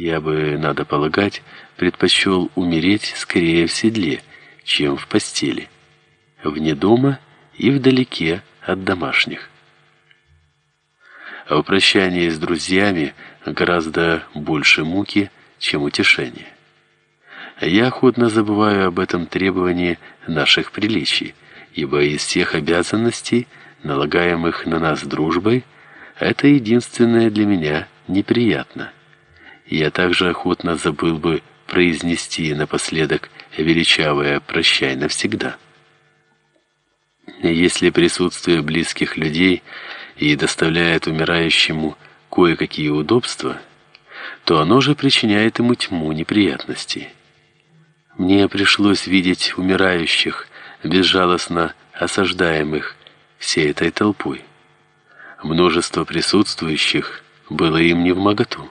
Я бы, надо полагать, предпочел умереть скорее в седле, чем в постели, вне дома и вдалеке от домашних. А в с друзьями гораздо больше муки, чем утешения. Я охотно забываю об этом требовании наших приличий, ибо из всех обязанностей, налагаемых на нас дружбой, это единственное для меня неприятно. Я также охотно забыл бы произнести напоследок величавое «прощай навсегда». Если присутствие близких людей и доставляет умирающему кое-какие удобства, то оно же причиняет ему тьму неприятностей. Мне пришлось видеть умирающих, безжалостно осаждаемых всей этой толпой. Множество присутствующих было им не в моготу.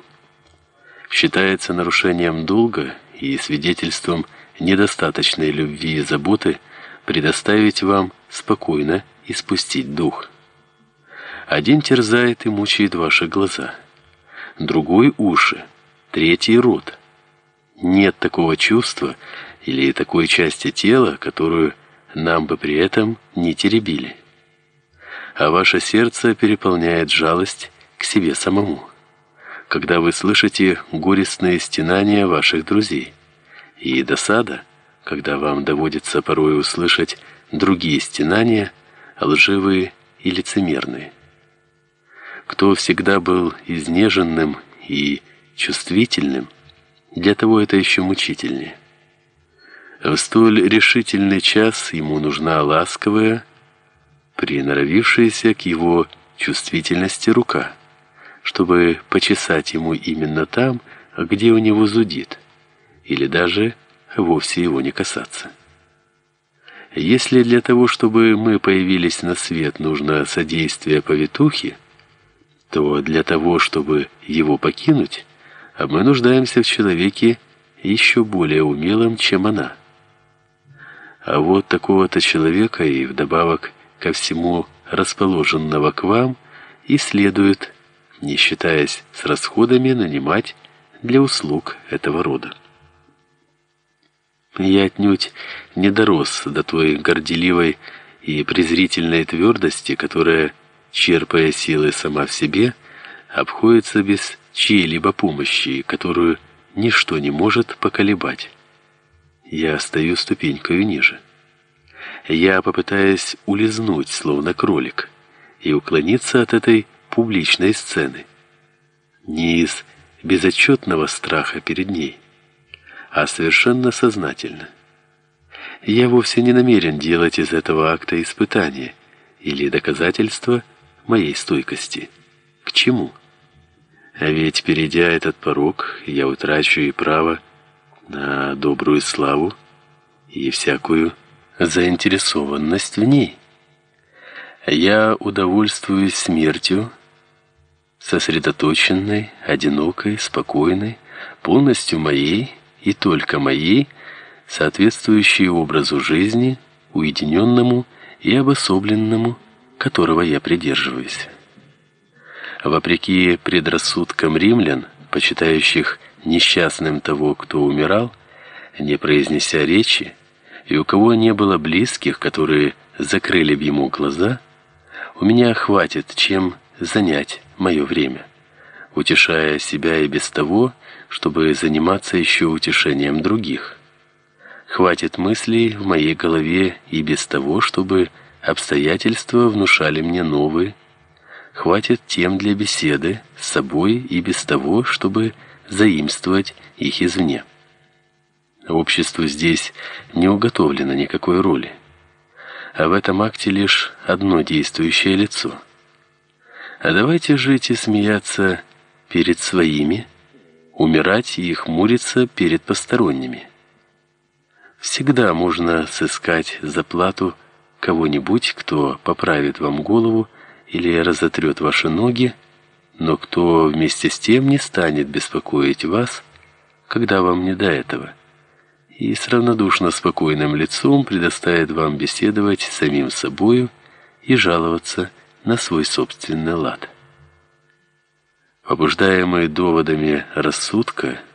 Считается нарушением долга и свидетельством недостаточной любви и заботы предоставить вам спокойно испустить дух. Один терзает и мучает ваши глаза, другой уши, третий рот. Нет такого чувства или такой части тела, которую нам бы при этом не теребили. А ваше сердце переполняет жалость к себе самому, когда вы слышите горестные стенания ваших друзей, и досада, когда вам доводится порой услышать другие стенания, лживые и лицемерные. Кто всегда был изнеженным и чувствительным, для того это еще мучительнее. В столь решительный час ему нужна ласковая, приноровившаяся к его чувствительности рука, чтобы почесать ему именно там, где у него зудит, или даже вовсе его не касаться. Если для того, чтобы мы появились на свет, нужно содействие повитухи, то для того, чтобы его покинуть, мы нуждаемся в человеке еще более умелом, чем она. А вот такого-то человека и вдобавок ко всему расположенного к вам и следует, не считаясь с расходами, нанимать для услуг этого рода. Я отнюдь не дорос до той горделивой и презрительной твердости, которая, черпая силы сама в себе, обходится без чьей-либо помощи, которую ничто не может поколебать. Я стою ступенькой ниже. Я попытаюсь улизнуть, словно кролик, и уклониться от этой публичной сцены. Не из безотчетного страха перед ней, а совершенно сознательно. Я вовсе не намерен делать из этого акта испытания или доказательства моей стойкости. К чему? А ведь, перейдя этот порог, я утрачу и право на добрую славу и всякую заинтересованность в ней. Я удовольствуюсь смертью, сосредоточенной, одинокой, спокойной, полностью моей и только моей, соответствующей образу жизни, уединенному и обособленному, которого я придерживаюсь. Вопреки предрассудкам римлян, почитающих несчастным того, кто умирал, не произнеся речи, и у кого не было близких, которые закрыли бы ему глаза, у меня хватит чем занять мое время, утешая себя и без того, чтобы заниматься еще утешением других. Хватит мыслей в моей голове и без того, чтобы обстоятельства внушали мне новые. Хватит тем для беседы с собой и без того, чтобы заимствовать их извне. Обществу здесь не уготовлено никакой роли. А в этом акте лишь одно действующее лицо. А давайте жить и смеяться перед своими, умирать и хмуриться перед посторонними. Всегда можно сыскать за плату кого-нибудь, кто поправит вам голову или разотрет ваши ноги, но кто вместе с тем не станет беспокоить вас, когда вам не до этого и с равнодушно спокойным лицом предоставит вам беседовать с самим собою и жаловаться на свой собственный лад. побуждаемые доводами рассудка,